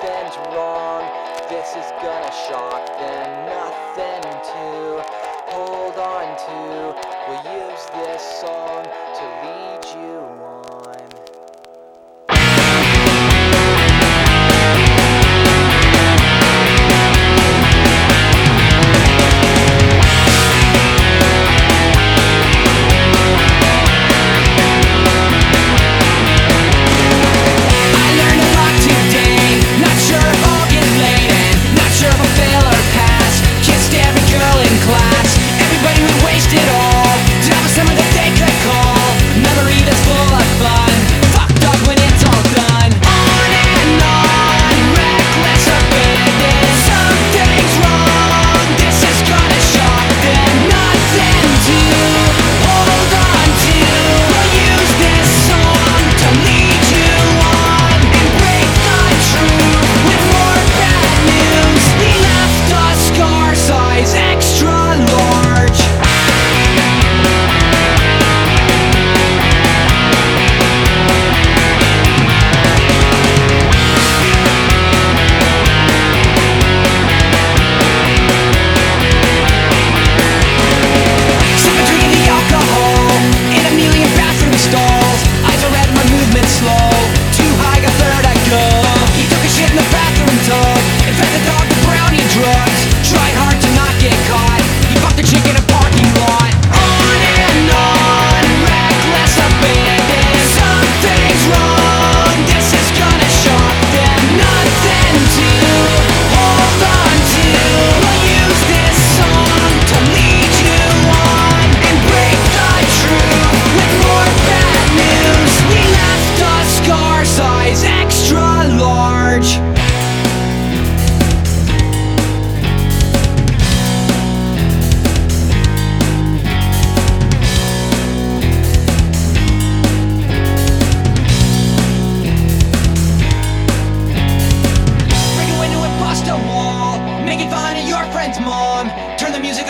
something's wrong. This is gonna shock them. Nothing to hold on to. We'll use this song to lead you on.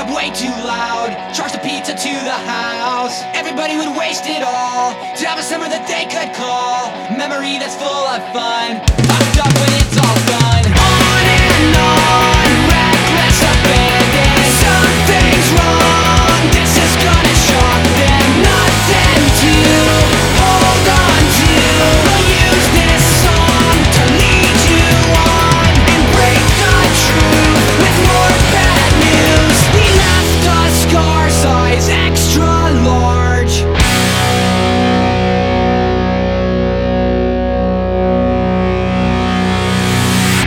up way too loud. Charge the pizza to the house. Everybody would waste it all to have a summer that they could call. Memory that's full of fun. Fucked up when it's all gone.